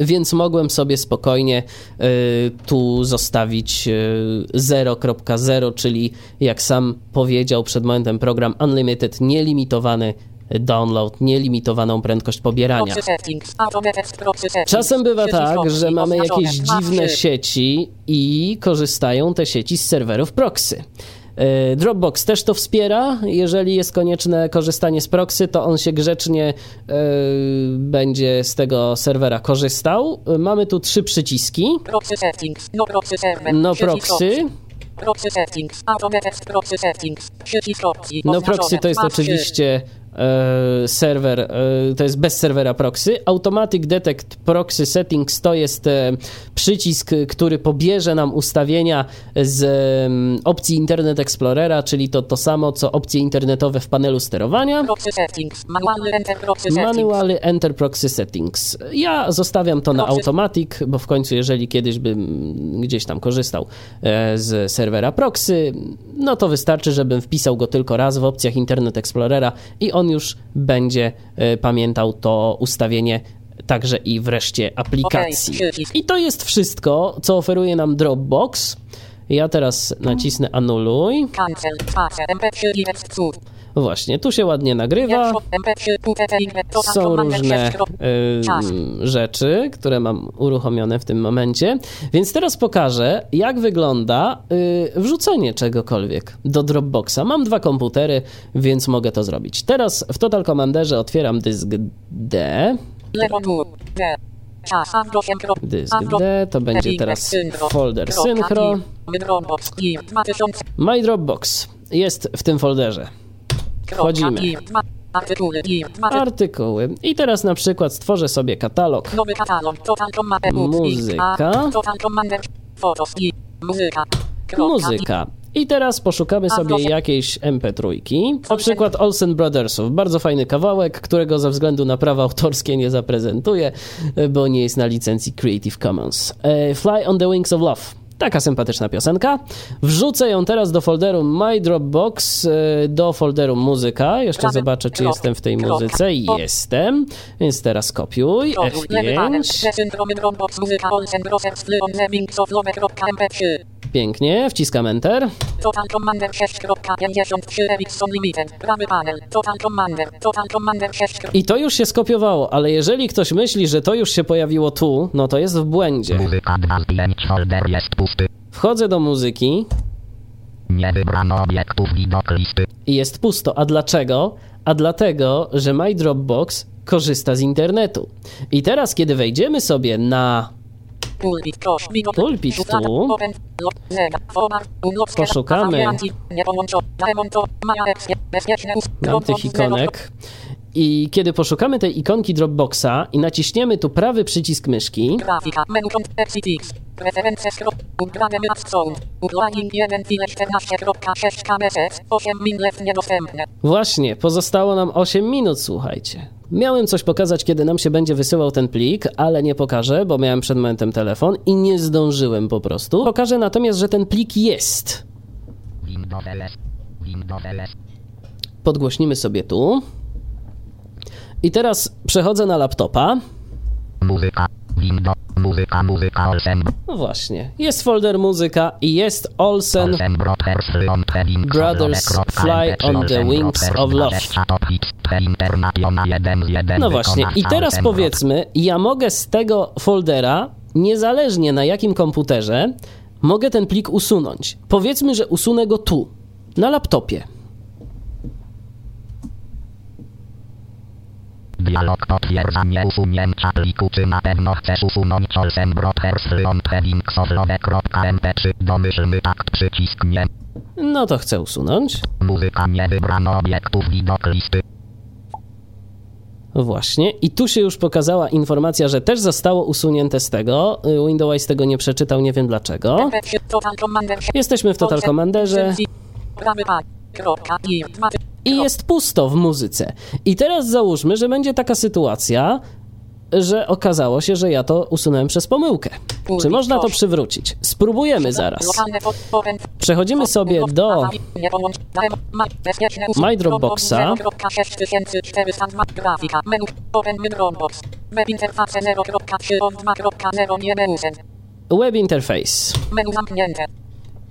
Speaker 1: więc mogłem sobie spokojnie y, tu zostawić y, 0.0, czyli jak sam powiedział przed momentem program Unlimited, nielimitowany download, nielimitowaną prędkość pobierania. Czasem bywa tak, że mamy jakieś dziwne sieci i korzystają te sieci z serwerów proxy. E, Dropbox też to wspiera. Jeżeli jest konieczne korzystanie z proxy, to on się grzecznie e, będzie z tego serwera korzystał. E, Mamy tu trzy przyciski.
Speaker 3: Proxy settings. No proxy server.
Speaker 1: No proxy.
Speaker 3: Proxy settings. Automated proxy settings. Przycisk opcji.
Speaker 1: No proxy to jest oczywiście serwer, e, to jest bez serwera proxy. Automatic Detect Proxy Settings to jest e, przycisk, który pobierze nam ustawienia z opcji Internet Explorera, czyli to to samo co opcje internetowe w panelu sterowania.
Speaker 3: Proxy settings. Manualny enter proxy settings.
Speaker 1: Manually Enter Proxy Settings. Ja zostawiam to na automatic, bo w końcu, jeżeli kiedyś bym gdzieś tam korzystał e, z serwera proxy, no to wystarczy, żebym wpisał go tylko raz w opcjach Internet Explorera i on już będzie e, pamiętał to ustawienie także i w reszcie aplikacji. I to jest wszystko, co oferuje nam Dropbox. Ja teraz nacisnę anuluj.
Speaker 3: Cancel. Space. MP3 direct to.
Speaker 1: Właśnie, tu się ładnie nagrywa.
Speaker 3: Workshop MP3 QTT Link. Total
Speaker 1: Są różne
Speaker 3: 6. Czas.
Speaker 1: y, rzeczy, które mam uruchomione w tym momencie. Więc teraz pokażę, jak wygląda y, wrzucenie czegokolwiek do Dropboxa. Mam dwa komputery, więc mogę to zrobić. Teraz w Total Commanderze otwieram dysk D.
Speaker 3: Lewo dół. D. Czas. Andro 8.
Speaker 1: Dysk D to będzie teraz folder synchro.
Speaker 3: Dropbox. I 2000.
Speaker 1: My Dropbox jest w tym folderze. Wchodzimy.
Speaker 3: Artykuły. I 2000.
Speaker 1: Artykuły. I teraz na przykład stworzę sobie katalog. Muzyka.
Speaker 3: Muzyka.
Speaker 1: I teraz poszukamy sobie jakiejś MP3, na przykład Olsen Brothersów. Bardzo fajny kawałek, którego ze względu na prawa autorskie nie zaprezentuję, bo nie jest na licencji Creative Commons. E, Fly on the Wings of Love. Taka sympatyczna piosenka. Wrzucę ją teraz do folderu My Dropbox, e, do folderu muzyka. Jeszcze zobaczę, czy jestem w tej muzyce. Jestem, więc teraz kopiuj. F5. Pięknie, wciskam Enter.
Speaker 3: Total Commander 6.53 Ericsson Limited. Prawy panel. Total Commander. Total Commander 6.
Speaker 1: I to już się skopiowało, ale jeżeli ktoś myśli, że to już się pojawiło tu, no to jest w błędzie.
Speaker 2: Muzyka 2 z 5 folder jest pusty.
Speaker 1: Wchodzę do muzyki
Speaker 2: Nie wybrano obiektów widok listy.
Speaker 1: i jest pusto. A dlaczego? A dlatego, że My Dropbox korzysta z internetu. I teraz, kiedy wejdziemy sobie na
Speaker 3: Pulpit.
Speaker 1: Tu.
Speaker 3: Unlock.
Speaker 1: Poszukamy. Mam tych ikonek. I kiedy poszukamy tej ikonki Dropboxa i naciśniemy tu prawy przycisk myszki,
Speaker 3: Grafika. Menu kont. XCX. Preferencje skrop. Upgrade Max Sound. Uploading 1 file 14.6 kbps. 8 min left niedostępne.
Speaker 1: Właśnie, pozostało nam 8 minut, słuchajcie. Miałem coś pokazać, kiedy nam się będzie wysyłał ten plik, ale nie pokażę, bo miałem przed momentem telefon i nie zdążyłem po prostu. Pokażę natomiast, że ten plik jest. Podgłośnimy sobie tu. I teraz przechodzę na laptopa.
Speaker 2: Muzyka. Windows. Muzyka. Muzyka. Olsen.
Speaker 1: No właśnie, jest folder muzyka i jest Olsen
Speaker 2: Olsen Brothers.
Speaker 1: Brothers Fly on the Wings of Love. No właśnie, i teraz powiedzmy, ja mogę z tego foldera, niezależnie na jakim komputerze, mogę ten plik usunąć. Powiedzmy, że usunę go tu, na laptopie.
Speaker 2: Dialog nieusunięcia pliku. Czy na pewno chcesz usunąć Olsen Brothers Leon Tewing Soflowe.mp3? Domyślny takt przycisk nie.
Speaker 1: No to chcę usunąć.
Speaker 2: Muzyka nie wybrano obiektów widok listy.
Speaker 1: Właśnie. I tu się już pokazała informacja, że też zostało usunięte z tego. Y, Windows tego nie przeczytał, nie wiem dlaczego.
Speaker 3: MP3. Total Commander 6.
Speaker 1: Jesteśmy w Total Commanderze.
Speaker 3: I.
Speaker 1: Jest pusto w muzyce. I teraz załóżmy, że będzie taka sytuacja, że okazało się, że ja to usunąłem przez pomyłkę. Czy można to przywrócić? Spróbujemy zaraz. Przechodzimy sobie do My Dropboxa.
Speaker 3: 0.6400 Grafika. Menu. Open My Dropbox. Web interface 0.3 od 2.0 nie neusen.
Speaker 1: Web Interface.
Speaker 3: Menu zamknięte.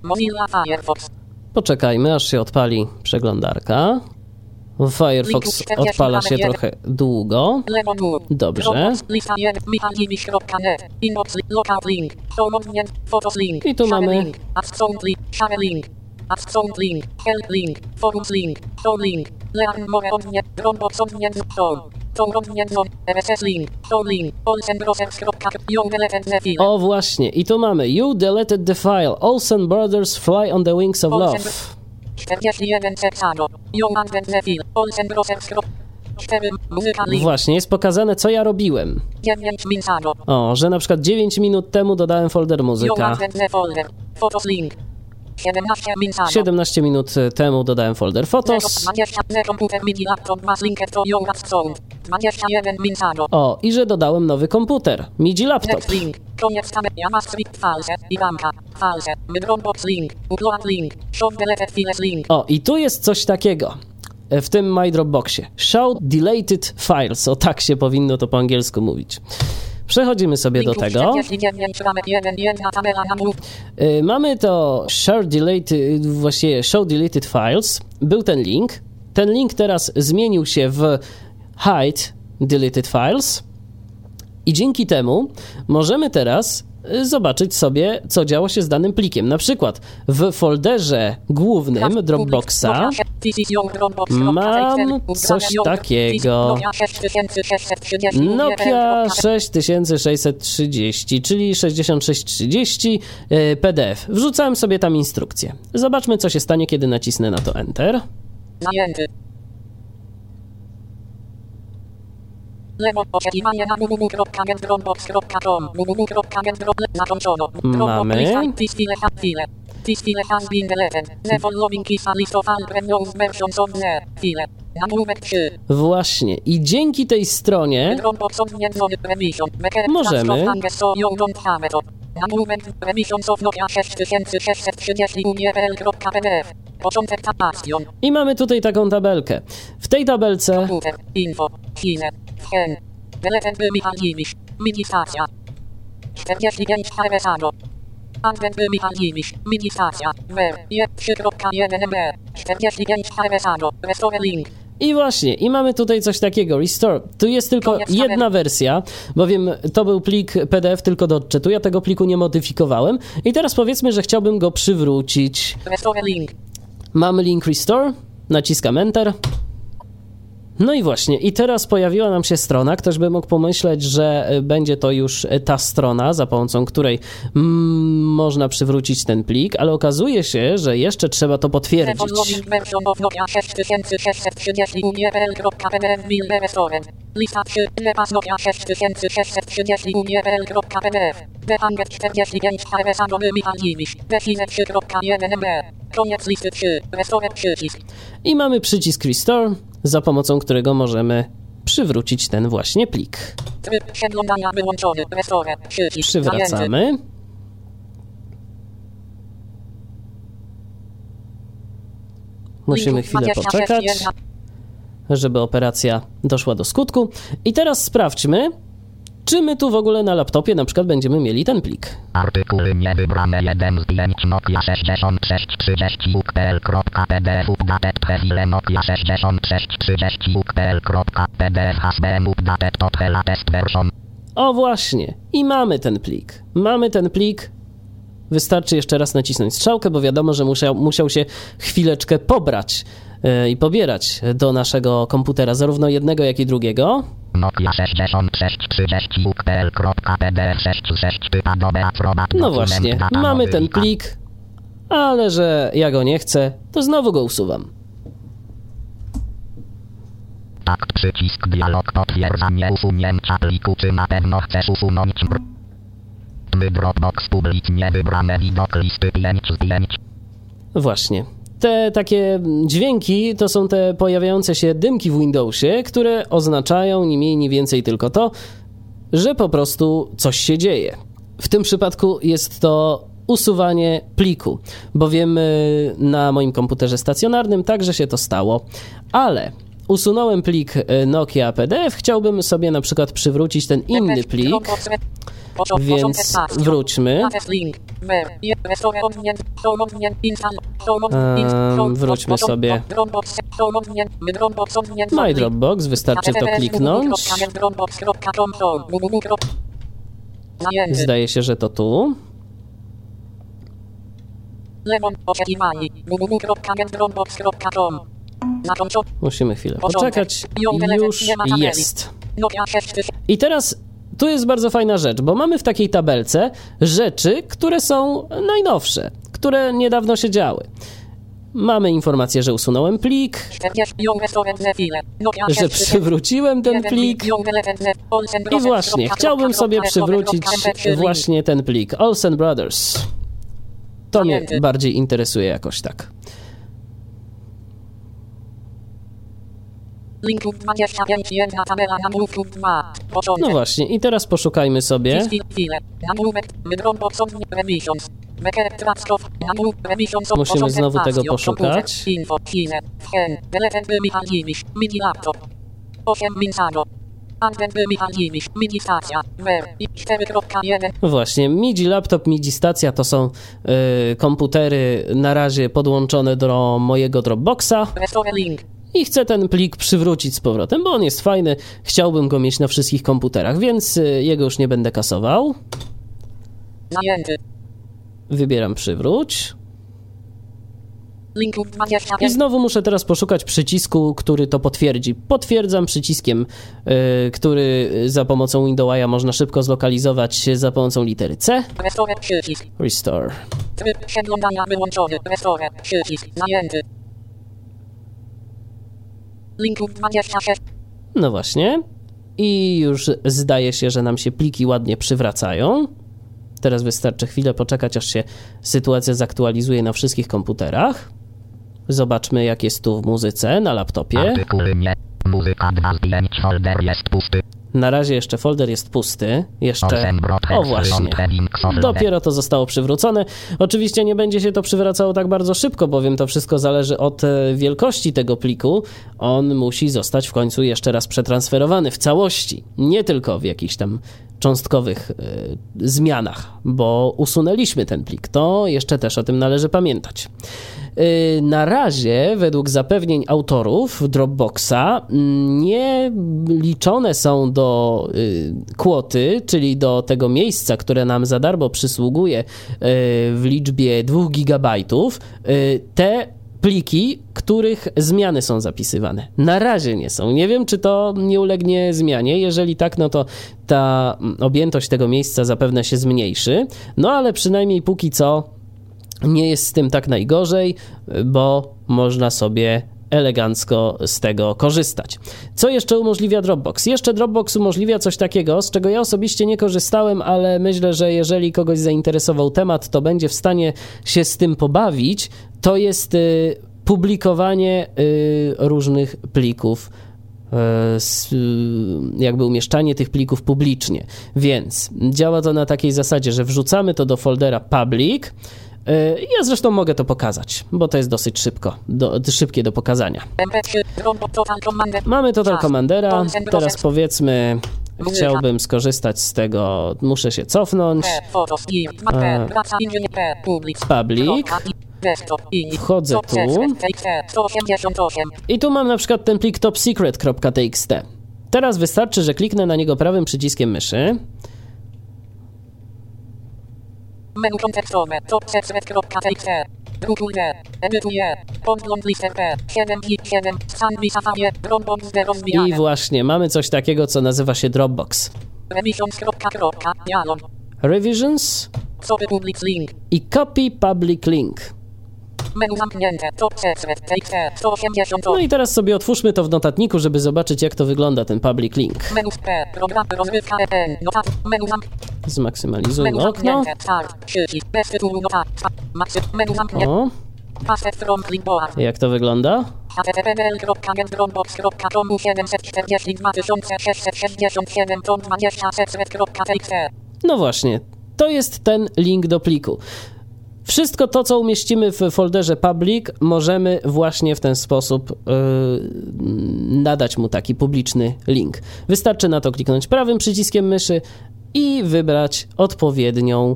Speaker 3: Mozilla Firefox.
Speaker 1: Poczekajmy, aż się odpali przeglądarka. Firefox odpala się trochę długo. Dobrze.
Speaker 3: Dropbox. Lista 1. michałdziwisz.net. Inbox. li- Lockout link. Show odmień. Photos link.
Speaker 1: I tu mamy-
Speaker 3: Link. Help. Forums link. Show link. Learn more. Dropbox.
Speaker 1: O właśnie, i tu mamy You deleted the file. Olsen Brothers Fly on the Wings of Love.
Speaker 3: 41 seksado. You abandoned the file. Olsen Brothers. 4. Muzyka link.
Speaker 1: Właśnie, jest pokazane, co ja robiłem.
Speaker 3: 9 minsado.
Speaker 1: O, że na przykład 9 minut temu dodałem folder muzyka.
Speaker 3: Abandoned the folder. Photos link. 17 minsado.
Speaker 1: 17 minut temu dodałem folder Photos.
Speaker 3: 20 z komputer mini laptop masz linkę to your sound. 21 minsado.
Speaker 1: O, i że dodałem nowy komputer. MIDI laptop. O, i tu jest coś takiego. e, W tym My Dropboxie. Show deleted files. O, tak się powinno to po angielsku mówić. Przechodzimy sobie do tego.
Speaker 3: 49 ramek 1 jedna tabela na mów.
Speaker 1: Y, Mamy to share deleted, właściwie show deleted files. Był ten link. Ten link teraz zmienił się w hide deleted files. I dzięki temu możemy teraz y, zobaczyć sobie, co działo się z danym plikiem. Na przykład w folderze głównym Dropboxa mam coś takiego. Nokia 6630, czyli 6630 y, PDF. Wrzucałem sobie tam instrukcję. Zobaczmy, co się stanie, kiedy nacisnę na to Enter.
Speaker 3: Zajęty. Lewo na zakończono.
Speaker 1: Mamy.
Speaker 3: This file has file. This file has been deleted. The following is a list of all previous versions of the file. Nagłówek 3.
Speaker 1: Właśnie. I dzięki tej stronie Możemy.
Speaker 3: Of Nokia 6630 URL.pdf. Początek tabastion.
Speaker 1: i mamy tutaj taką tabelkę. W tej tabelce
Speaker 3: Komputer. Info. Chile. Hen. Deleted by Michał Dziwisz. Mini-stacja. 45 Harvesado. Advent by Michał Dziwisz. Mini-stacja. Ver. 3.1 MB. 45 Harvesado. Restore link.
Speaker 1: I właśnie, i mamy tutaj coś takiego, restore. Tu jest tylko jedna wersja, bowiem to był plik PDF tylko do odczytu, ja tego pliku nie modyfikowałem. I teraz powiedzmy, że chciałbym go przywrócić.
Speaker 3: Restore link.
Speaker 1: Mamy link restore, naciskam enter. No i właśnie, i teraz pojawiła nam się strona. Ktoś by mógł pomyśleć, że y, będzie to już y, ta strona, za pomocą której mm, można przywrócić ten plik, ale okazuje się, że jeszcze trzeba to potwierdzić.
Speaker 3: following version of Nokia 6630 URL.pdf will be restored. Lista 3. Lepas Nokia 6630 URL.pdf. The Anget 45 Harvesado by Michał Dziwisz. Define 3.1 MB. Koniec listy 3. Restore przycisk.
Speaker 1: I mamy przycisk restore, za pomocą którego możemy przywrócić ten właśnie plik. Przywracamy. Musimy chwilę
Speaker 3: 26
Speaker 1: poczekać, żeby operacja doszła do skutku. I teraz sprawdźmy, czy my tu w ogóle na laptopie na przykład będziemy mieli ten plik.
Speaker 2: Artykuły niewybrane 1 zdjęć Nokia 6630 UKPL.pdf updated profile Nokia 6630 UKPL.pdf HSBM updated to latest version.
Speaker 1: O właśnie, i mamy ten plik. Mamy ten plik. Wystarczy jeszcze raz nacisnąć strzałkę, bo wiadomo, że musiał, musiał się chwileczkę pobrać yy, i pobierać do naszego komputera, zarówno jednego, jak i drugiego.
Speaker 2: Nokia 6630 UKPL.pdf 66 typa dobe aprobat
Speaker 1: No właśnie, mamy ten plik, ale że ja go nie chcę, to znowu go usuwam.
Speaker 2: Tak, przycisk dialog potwierdzanie usunięcia pliku. Czy na pewno chcesz usunąć Dropbox publicznie wybrane widok listy 5 zdjęć.
Speaker 1: Właśnie. Te takie dźwięki to są te pojawiające się dymki w Windowsie, które oznaczają ni mniej, ni więcej tylko to, że po prostu coś się dzieje. W tym przypadku jest to usuwanie pliku, bowiem na moim komputerze stacjonarnym także się to stało, ale usunąłem plik y, Nokia PDF, chciałbym sobie na przykład przywrócić ten inny plik, więc wróćmy. Wróćmy sobie.
Speaker 3: My Dropbox
Speaker 1: wystarczy to kliknąć. Zdaje się, że to tu. Musimy chwilę poczekać. Już jest.
Speaker 3: Nokia 6000.
Speaker 1: I teraz tu jest bardzo fajna rzecz, bo mamy w takiej tabelce rzeczy, które są najnowsze, które niedawno się działy. Mamy informację, że usunąłem plik,
Speaker 3: 40. Ją restore the file. Nokia
Speaker 1: że
Speaker 3: 6000.
Speaker 1: przywróciłem ten plik. I właśnie, chciałbym sobie przywrócić właśnie ten plik. Olsen Brothers. To mnie bardziej interesuje jakoś tak.
Speaker 3: Linków 25, jedna tabela nagłówków 2. Początek.
Speaker 1: No właśnie, i teraz poszukajmy sobie.
Speaker 3: Nagłówek.
Speaker 1: Musimy znowu tego poszukać.
Speaker 3: Komputer. Info. Chile. Hen. Deleted by Michał Dziwisz. Mini laptop. 8 Minsado. Advent by Michał Dziwisz. Mini stacja. Ver. I 4.1.
Speaker 1: Właśnie, MIDI laptop, MIDI stacja to są y, komputery na razie podłączone do mojego Dropboxa. I chcę ten plik przywrócić z powrotem, bo on jest fajny. Chciałbym go mieć na wszystkich komputerach, więc y, jego już nie będę kasował. Wybieram przywróć. I
Speaker 3: 25.
Speaker 1: znowu muszę teraz poszukać przycisku, który to potwierdzi. Potwierdzam przyciskiem, y, który za pomocą Windowsa można szybko zlokalizować za pomocą litery C.
Speaker 3: Restore.
Speaker 1: Restore.
Speaker 3: Tryb przeglądania wyłączony. Restore. Przycisk. Zajęty. Linków 26.
Speaker 1: No właśnie. i już zdaje się, że nam się pliki ładnie przywracają. Teraz wystarczy chwilę poczekać, aż się sytuacja zaktualizuje na wszystkich komputerach. Zobaczmy, jak jest tu w muzyce na laptopie.
Speaker 2: Artykuły nie. Muzyka 2 zdjęć. Folder jest pusty.
Speaker 1: Na razie jeszcze folder jest pusty. Jeszcze. O właśnie. Dopiero to zostało przywrócone. Oczywiście nie będzie się to przywracało tak bardzo szybko, bowiem to wszystko zależy od e, wielkości tego pliku. On musi zostać w końcu jeszcze raz przetransferowany w całości, nie tylko w jakichś tam cząstkowych e, zmianach, bo usunęliśmy ten plik. To jeszcze też o tym należy pamiętać. Y, Na razie, według zapewnień autorów Dropboxa, mm, nie liczone są do y, kwoty, czyli do tego miejsca, które nam za darmo przysługuje y, w liczbie 2 gigabajtów, te pliki, których zmiany są zapisywane. Na razie nie są. Nie wiem, czy to nie ulegnie zmianie. Jeżeli tak, no to ta mm, objętość tego miejsca zapewne się zmniejszy. No ale przynajmniej póki co nie jest z tym tak najgorzej, bo można sobie elegancko z tego korzystać. Co jeszcze umożliwia Dropbox? Jeszcze Dropbox umożliwia coś takiego, z czego ja osobiście nie korzystałem, ale myślę, że jeżeli kogoś zainteresował temat, to będzie w stanie się z tym pobawić. To jest y, publikowanie y, różnych plików s- y, jakby umieszczanie tych plików publicznie. Więc działa to na takiej zasadzie, że wrzucamy to do foldera public. Y, Ja zresztą mogę to pokazać, bo to jest dosyć szybko, do, szybkie do pokazania.
Speaker 3: MP3, Dropbox Total Commander.
Speaker 1: Mamy Total. Commandera. Teraz powiedzmy, chciałbym skorzystać z tego, muszę się cofnąć. E.
Speaker 3: Public.
Speaker 1: Wchodzę tu.
Speaker 3: Secret, TXT, 188.
Speaker 1: I tu mam na przykład ten plik topsecret.txt. Teraz wystarczy, że kliknę na niego prawym przyciskiem myszy.
Speaker 3: Menu kontekstowe, topsecret.txt. Drukuj D, edytuję, podgląd listę P, 7 i 7, stan Safari, Dropbox
Speaker 1: I właśnie mamy coś takiego, co nazywa się Dropbox.
Speaker 3: Revisions, dialog.
Speaker 1: Revisions
Speaker 3: Copy public link.
Speaker 1: i copy public link.
Speaker 3: Menu zamknięte, top secret, TXT, 188.
Speaker 1: No i teraz sobie otwórzmy to w notatniku, żeby zobaczyć, jak to wygląda ten public link.
Speaker 3: Menu P, program, rozrywka EN, notat, menu zamk, menu
Speaker 1: Zmaksymalizujmy okno.
Speaker 3: zamknięte, start, przycisk, bez tytułu notat, maksy, menu zamknięte,
Speaker 1: O, jak to wygląda?
Speaker 3: httpl.getdropbox.com 742 667 tom 20 secret.txt
Speaker 1: No właśnie, to jest ten link do pliku. Wszystko to, co umieścimy w folderze public, możemy właśnie w ten sposób yy, nadać mu taki publiczny link. Wystarczy na to kliknąć prawym przyciskiem myszy i wybrać odpowiednią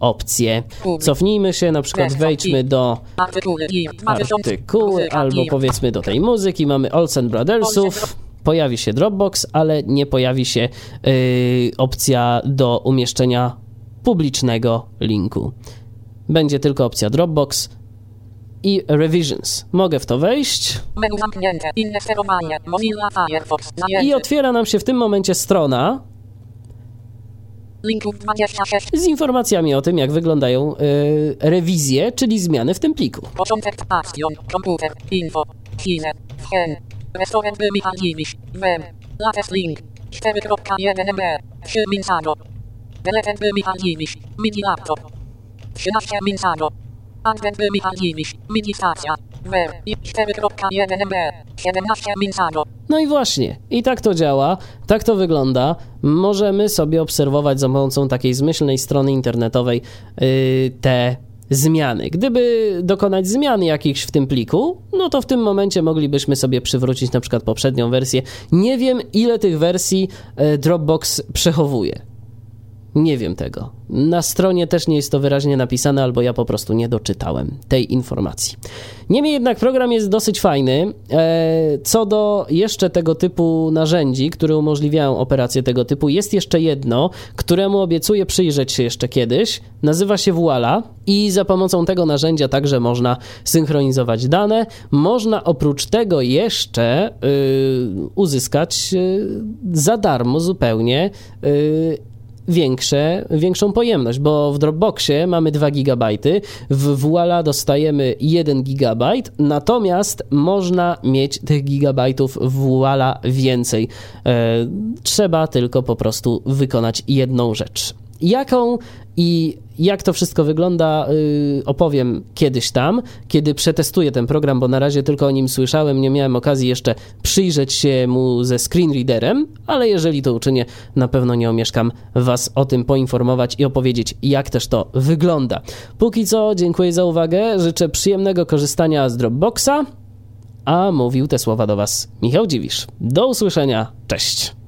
Speaker 1: opcję. Cofnijmy się, na przykład wejdźmy do
Speaker 3: artykuły i 2000
Speaker 1: artykuły
Speaker 3: muzyka
Speaker 1: albo powiedzmy do tej muzyki. Mamy Olsen Brothersów. Pojawi się Dropbox, ale nie pojawi się yy, opcja do umieszczenia publicznego linku. Będzie tylko opcja Dropbox i Revisions. Mogę w to wejść.
Speaker 3: Menu zamknięte inne sterowanie. Mozilla Firefox.
Speaker 1: I otwiera nam się w tym momencie strona
Speaker 3: linków 26
Speaker 1: z informacjami o tym, jak wyglądają yy, rewizje, czyli zmiany w tym pliku.
Speaker 3: początek action komputer. Info. Hen. Restaurant Dziwisz web latest link. 4.1 MB 3 Minsago deleted Dziwisz mini laptop 13 Minsago advent by Michał Dziwisz mini stacja web 4.1 MB 17 Minsago
Speaker 1: No i właśnie, i tak to działa, tak to wygląda. Możemy sobie obserwować za pomocą takiej zmyślnej strony internetowej yy, te zmiany. Gdyby dokonać zmian jakichś w tym pliku, no to w tym momencie moglibyśmy sobie przywrócić na przykład poprzednią wersję. Nie wiem, ile tych wersji yy, Dropbox przechowuje. Nie wiem tego. Na stronie też nie jest to wyraźnie napisane, albo ja po prostu nie doczytałem tej informacji. Niemniej jednak program jest dosyć fajny. E, Co do jeszcze tego typu narzędzi, które umożliwiają operacje tego typu, jest jeszcze jedno, któremu obiecuję przyjrzeć się jeszcze kiedyś. Nazywa się Voila i za pomocą tego narzędzia także można synchronizować dane. Można oprócz tego jeszcze y, uzyskać y, za darmo zupełnie y, większe, większą pojemność, bo w Dropboxie mamy 2 GB, w Voila dostajemy 1 GB, natomiast można mieć tych gigabajtów w Voila więcej. E, trzeba tylko po prostu wykonać jedną rzecz. Jaką i jak to wszystko wygląda, yy, opowiem kiedyś tam, kiedy przetestuję ten program, bo na razie tylko o nim słyszałem, nie miałem okazji jeszcze przyjrzeć się mu ze screenreaderem, ale jeżeli to uczynię, na pewno nie omieszkam Was o tym poinformować i opowiedzieć, jak też to wygląda. Póki co, dziękuję za uwagę, życzę przyjemnego korzystania z Dropboxa, a mówił te słowa do Was Michał Dziwisz. Do usłyszenia, cześć!